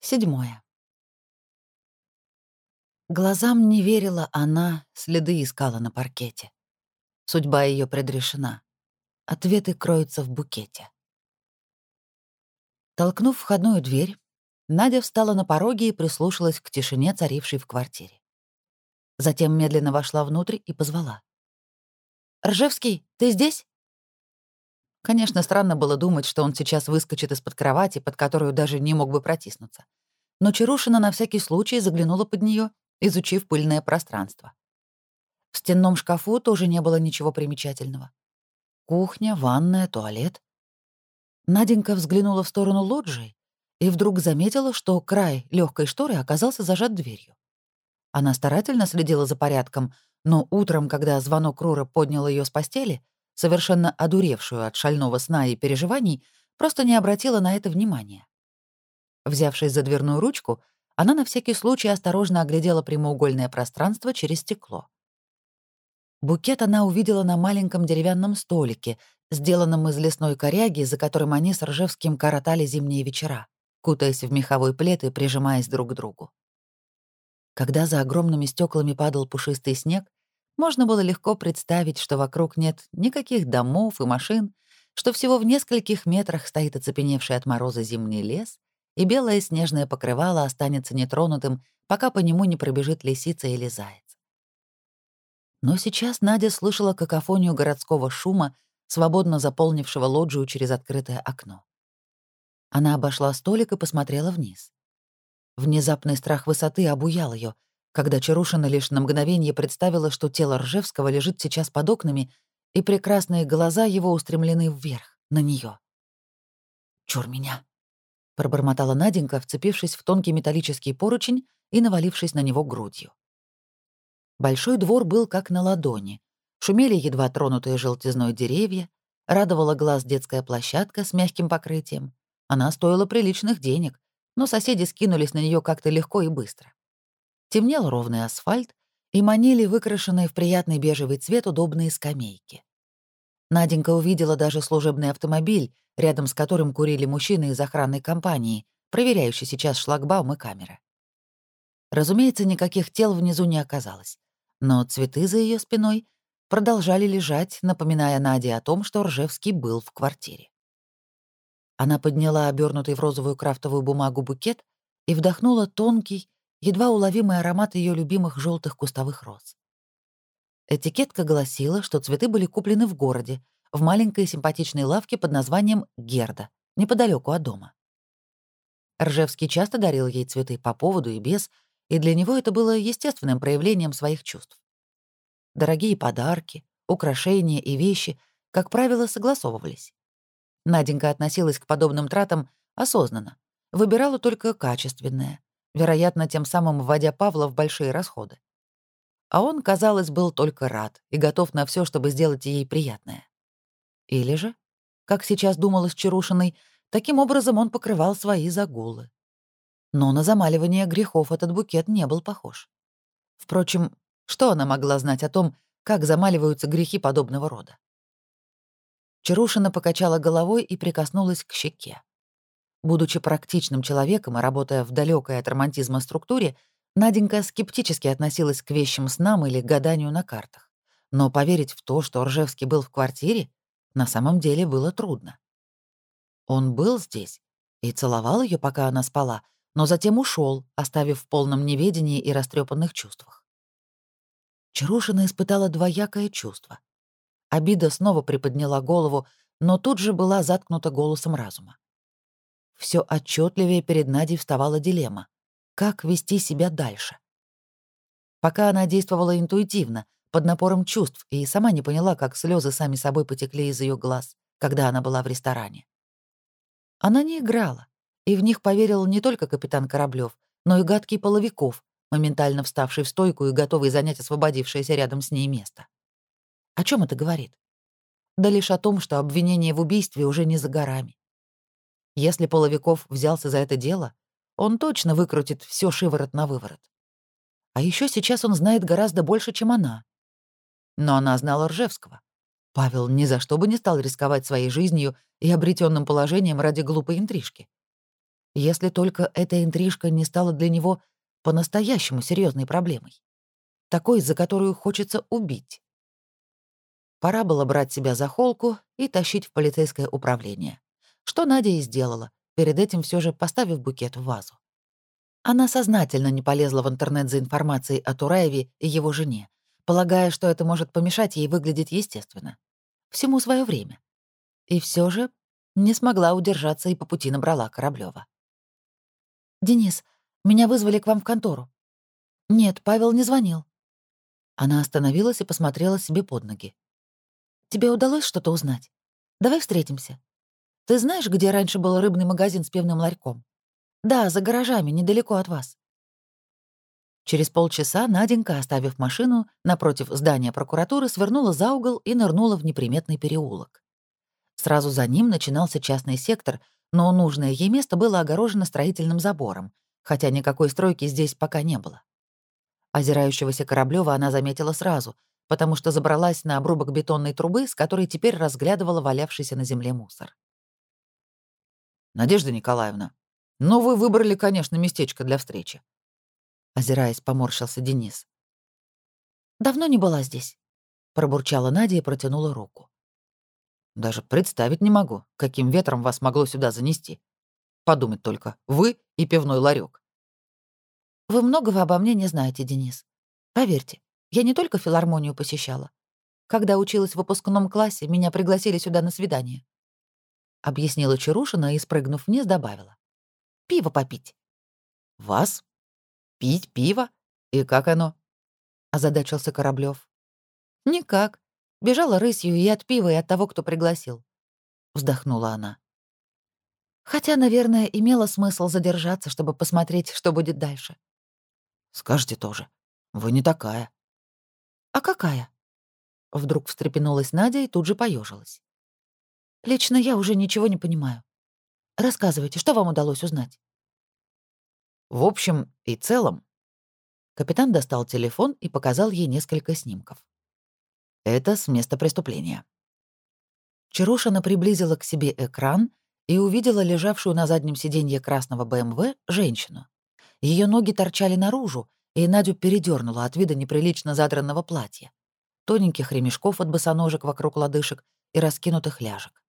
Седьмое. Глазам не верила она, следы искала на паркете. Судьба ее предрешена. Ответы кроются в букете. Толкнув входную дверь, Надя встала на пороге и прислушалась к тишине, царившей в квартире. Затем медленно вошла внутрь и позвала. «Ржевский, ты здесь?» Конечно, странно было думать, что он сейчас выскочит из-под кровати, под которую даже не мог бы протиснуться. Но Чарушина на всякий случай заглянула под нее, изучив пыльное пространство. В стенном шкафу тоже не было ничего примечательного. Кухня, ванная, туалет. Наденька взглянула в сторону лоджии и вдруг заметила, что край легкой шторы оказался зажат дверью. Она старательно следила за порядком, но утром, когда звонок Рура поднял ее с постели, совершенно одуревшую от шального сна и переживаний, просто не обратила на это внимания. Взявшись за дверную ручку, она на всякий случай осторожно оглядела прямоугольное пространство через стекло. Букет она увидела на маленьком деревянном столике, сделанном из лесной коряги, за которым они с Ржевским коротали зимние вечера, кутаясь в меховой плед и прижимаясь друг к другу. Когда за огромными стеклами падал пушистый снег, можно было легко представить, что вокруг нет никаких домов и машин, что всего в нескольких метрах стоит оцепеневший от мороза зимний лес, и белое снежное покрывало останется нетронутым, пока по нему не пробежит лисица или заяц. Но сейчас Надя слышала какофонию городского шума, свободно заполнившего лоджию через открытое окно. Она обошла столик и посмотрела вниз. Внезапный страх высоты обуял ее — когда Чарушина лишь на мгновение представила, что тело Ржевского лежит сейчас под окнами, и прекрасные глаза его устремлены вверх, на нее. «Чур меня!» — пробормотала Наденька, вцепившись в тонкий металлический поручень и навалившись на него грудью. Большой двор был как на ладони. Шумели едва тронутые желтизной деревья, радовала глаз детская площадка с мягким покрытием. Она стоила приличных денег, но соседи скинулись на нее как-то легко и быстро. Темнел ровный асфальт, и манили выкрашенные в приятный бежевый цвет удобные скамейки. Наденька увидела даже служебный автомобиль, рядом с которым курили мужчины из охранной компании, проверяющие сейчас шлагбаум и камеры. Разумеется, никаких тел внизу не оказалось, но цветы за ее спиной продолжали лежать, напоминая Наде о том, что Ржевский был в квартире. Она подняла обернутый в розовую крафтовую бумагу букет и вдохнула тонкий, едва уловимый аромат ее любимых желтых кустовых роз. Этикетка гласила, что цветы были куплены в городе, в маленькой симпатичной лавке под названием «Герда», неподалеку от дома. Ржевский часто дарил ей цветы по поводу и без, и для него это было естественным проявлением своих чувств. Дорогие подарки, украшения и вещи, как правило, согласовывались. Наденька относилась к подобным тратам осознанно, выбирала только качественное, вероятно, тем самым вводя Павла в большие расходы. А он, казалось, был только рад и готов на все, чтобы сделать ей приятное. Или же, как сейчас думалось Чарушиной, таким образом он покрывал свои загулы. Но на замаливание грехов этот букет не был похож. Впрочем, что она могла знать о том, как замаливаются грехи подобного рода? Чарушина покачала головой и прикоснулась к щеке. Будучи практичным человеком и работая в далекой от романтизма структуре, Наденька скептически относилась к вещим снам или гаданию на картах. Но поверить в то, что Ржевский был в квартире, на самом деле было трудно. Он был здесь и целовал ее, пока она спала, но затем ушел, оставив в полном неведении и растрепанных чувствах. Чарушина испытала двоякое чувство. Обида снова приподняла голову, но тут же была заткнута голосом разума все отчетливее перед Надей вставала дилемма. Как вести себя дальше? Пока она действовала интуитивно, под напором чувств, и сама не поняла, как слезы сами собой потекли из ее глаз, когда она была в ресторане. Она не играла, и в них поверил не только капитан Кораблев, но и гадкий Половиков, моментально вставший в стойку и готовый занять освободившееся рядом с ней место. О чем это говорит? Да лишь о том, что обвинение в убийстве уже не за горами. Если Половиков взялся за это дело, он точно выкрутит все шиворот на выворот. А еще сейчас он знает гораздо больше, чем она. Но она знала Ржевского. Павел ни за что бы не стал рисковать своей жизнью и обретенным положением ради глупой интрижки. Если только эта интрижка не стала для него по-настоящему серьезной проблемой. Такой, за которую хочется убить. Пора было брать себя за холку и тащить в полицейское управление. Что Надя и сделала, перед этим все же поставив букет в вазу. Она сознательно не полезла в интернет за информацией о Тураеве и его жене, полагая, что это может помешать ей выглядеть естественно. Всему свое время. И все же не смогла удержаться и по пути набрала Кораблёва. «Денис, меня вызвали к вам в контору». «Нет, Павел не звонил». Она остановилась и посмотрела себе под ноги. «Тебе удалось что-то узнать? Давай встретимся. Ты знаешь, где раньше был рыбный магазин с пивным ларьком? Да, за гаражами, недалеко от вас. Через полчаса Наденька, оставив машину, напротив здания прокуратуры, свернула за угол и нырнула в неприметный переулок. Сразу за ним начинался частный сектор, но нужное ей место было огорожено строительным забором, хотя никакой стройки здесь пока не было. Озирающегося Кораблёва она заметила сразу, потому что забралась на обрубок бетонной трубы, с которой теперь разглядывала валявшийся на земле мусор. «Надежда Николаевна, ну вы выбрали, конечно, местечко для встречи», озираясь, поморщился Денис. «Давно не была здесь», — пробурчала Надя и протянула руку. «Даже представить не могу, каким ветром вас могло сюда занести. Подумать только, вы и пивной ларек. «Вы многого обо мне не знаете, Денис. Поверьте, я не только филармонию посещала. Когда училась в выпускном классе, меня пригласили сюда на свидание». Объяснила Чарушина и, спрыгнув вниз, добавила. «Пиво попить». «Вас?» Пить пиво? И как оно? Озадачился Кораблев. Никак. Бежала рысью и от пива, и от того, кто пригласил. Вздохнула она. Хотя, наверное, имело смысл задержаться, чтобы посмотреть, что будет дальше. Скажете тоже. Вы не такая. А какая? Вдруг встрепенулась Надя и тут же поежилась. Лично я уже ничего не понимаю. Рассказывайте, что вам удалось узнать? В общем и целом, капитан достал телефон и показал ей несколько снимков. Это с места преступления. Чарушина приблизила к себе экран и увидела лежавшую на заднем сиденье красного БМВ женщину. Ее ноги торчали наружу, и Надю передернула от вида неприлично задранного платья, тоненьких ремешков от босоножек вокруг лодыжек и раскинутых ляжек.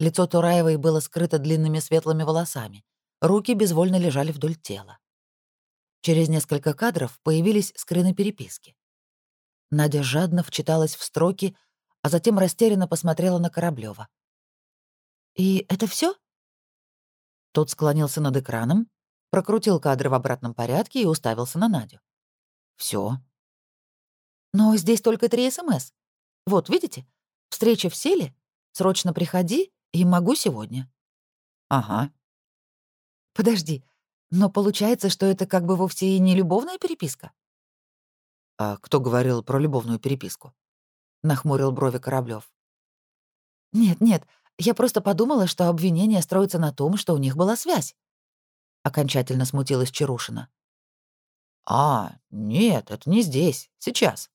Лицо Тураевой было скрыто длинными светлыми волосами, Руки безвольно лежали вдоль тела. Через несколько кадров появились скрины переписки. Надя жадно вчиталась в строки, а затем растерянно посмотрела на Кораблёва. «И это все? Тот склонился над экраном, прокрутил кадры в обратном порядке и уставился на Надю. Все. «Но здесь только три СМС. Вот, видите? Встреча в селе, срочно приходи и могу сегодня». «Ага», Подожди, но получается, что это как бы вовсе и не любовная переписка? А кто говорил про любовную переписку? Нахмурил брови Кораблёв. Нет, нет, я просто подумала, что обвинение строится на том, что у них была связь. Окончательно смутилась Чарушина. А, нет, это не здесь, сейчас.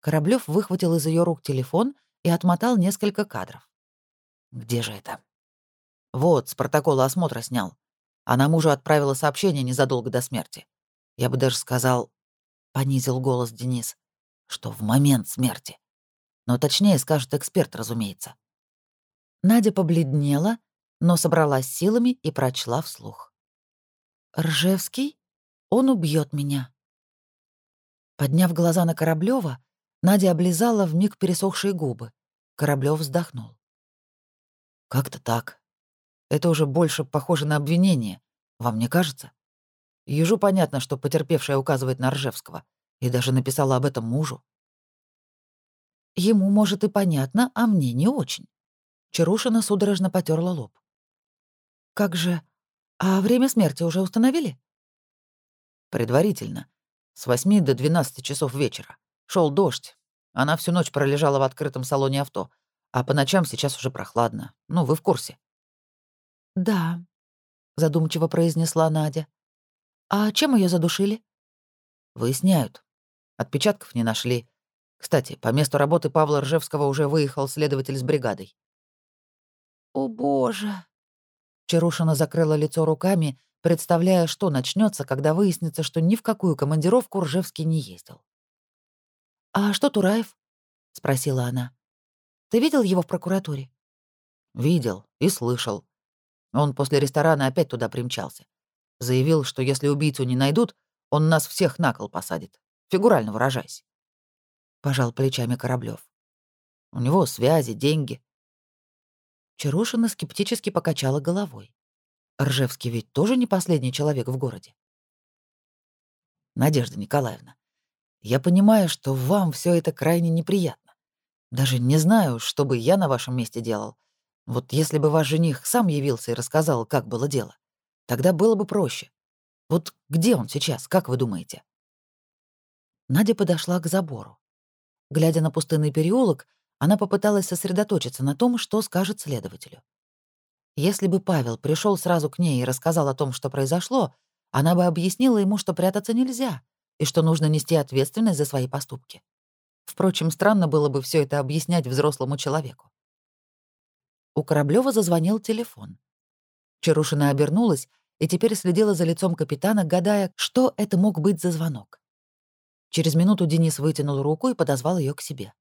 Кораблёв выхватил из ее рук телефон и отмотал несколько кадров. Где же это? Вот, с протокола осмотра снял. Она мужу отправила сообщение незадолго до смерти. Я бы даже сказал, — понизил голос Денис, — что в момент смерти. Но точнее скажет эксперт, разумеется. Надя побледнела, но собралась силами и прочла вслух. «Ржевский? Он убьет меня». Подняв глаза на Кораблёва, Надя облизала вмиг пересохшие губы. Кораблёв вздохнул. «Как-то так. Это уже больше похоже на обвинение. Вам не кажется? Ежу понятно, что потерпевшая указывает на Ржевского, и даже написала об этом мужу. Ему, может, и понятно, а мне не очень. Чарушина судорожно потерла лоб. «Как же... А время смерти уже установили?» «Предварительно. С 8 до 12 часов вечера. Шел дождь. Она всю ночь пролежала в открытом салоне авто, а по ночам сейчас уже прохладно. Ну, вы в курсе». «Да», — задумчиво произнесла Надя. «А чем ее задушили?» «Выясняют. Отпечатков не нашли. Кстати, по месту работы Павла Ржевского уже выехал следователь с бригадой». «О, боже!» Чарушина закрыла лицо руками, представляя, что начнется, когда выяснится, что ни в какую командировку Ржевский не ездил. «А что Тураев?» — спросила она. «Ты видел его в прокуратуре?» «Видел и слышал. Он после ресторана опять туда примчался. Заявил, что если убийцу не найдут, он нас всех на кол посадит. Фигурально выражаясь. Пожал плечами Кораблёв. У него связи, деньги. Чарушина скептически покачала головой. Ржевский ведь тоже не последний человек в городе. Надежда Николаевна, я понимаю, что вам все это крайне неприятно. Даже не знаю, что бы я на вашем месте делал. Вот если бы ваш жених сам явился и рассказал, как было дело, тогда было бы проще. Вот где он сейчас, как вы думаете? Надя подошла к забору. Глядя на пустынный переулок, она попыталась сосредоточиться на том, что скажет следователю. Если бы Павел пришел сразу к ней и рассказал о том, что произошло, она бы объяснила ему, что прятаться нельзя и что нужно нести ответственность за свои поступки. Впрочем, странно было бы все это объяснять взрослому человеку. У Кораблёва зазвонил телефон. Чарушина обернулась и теперь следила за лицом капитана, гадая, что это мог быть за звонок. Через минуту Денис вытянул руку и подозвал ее к себе.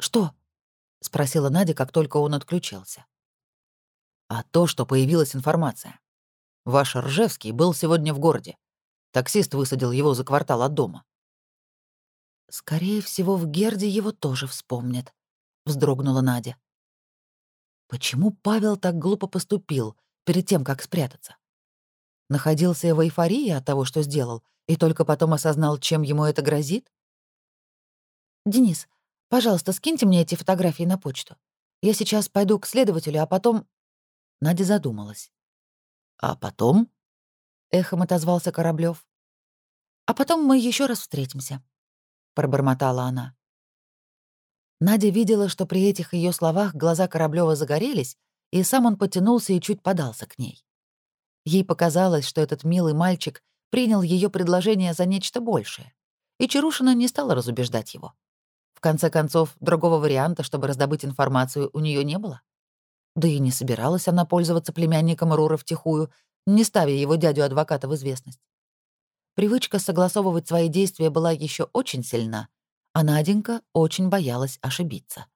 «Что?» — спросила Надя, как только он отключился. «А то, что появилась информация. Ваш Ржевский был сегодня в городе. Таксист высадил его за квартал от дома». «Скорее всего, в Герде его тоже вспомнят», — вздрогнула Надя. Почему Павел так глупо поступил перед тем, как спрятаться? Находился в эйфории от того, что сделал, и только потом осознал, чем ему это грозит? «Денис, пожалуйста, скиньте мне эти фотографии на почту. Я сейчас пойду к следователю, а потом...» Надя задумалась. «А потом?» — эхом отозвался Кораблёв. «А потом мы еще раз встретимся», — пробормотала она. Надя видела, что при этих ее словах глаза Кораблёва загорелись, и сам он потянулся и чуть подался к ней. Ей показалось, что этот милый мальчик принял ее предложение за нечто большее, и Чарушина не стала разубеждать его. В конце концов, другого варианта, чтобы раздобыть информацию, у нее не было. Да и не собиралась она пользоваться племянником Рура втихую, не ставя его дядю-адвоката в известность. Привычка согласовывать свои действия была еще очень сильна, а Наденька очень боялась ошибиться.